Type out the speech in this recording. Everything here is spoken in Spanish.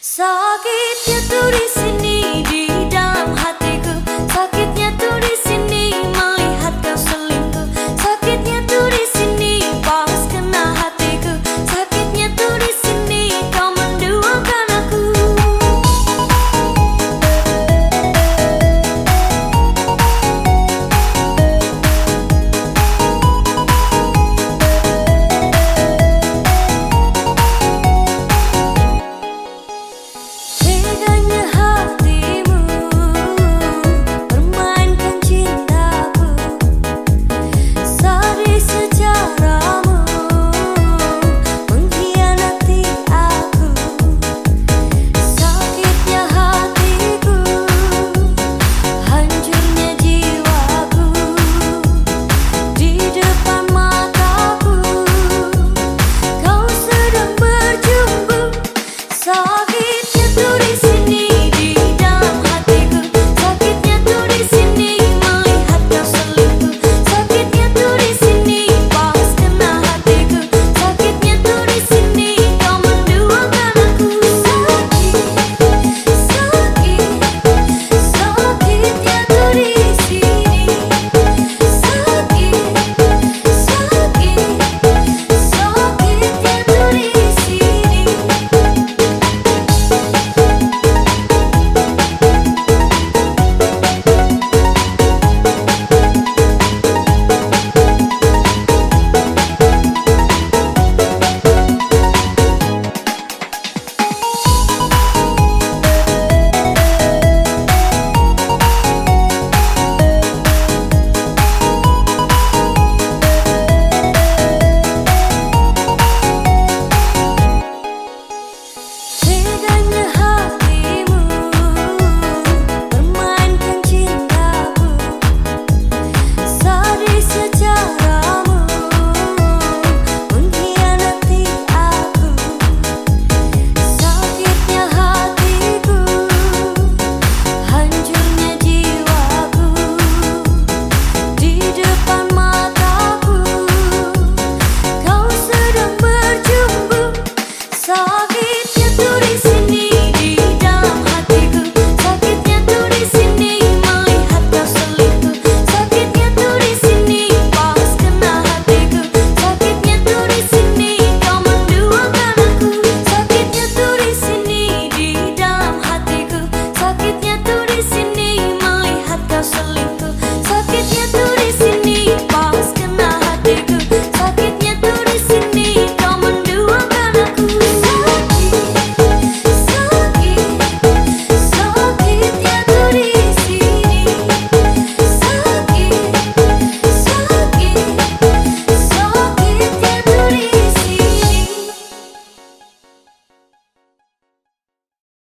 Sakit ya turisini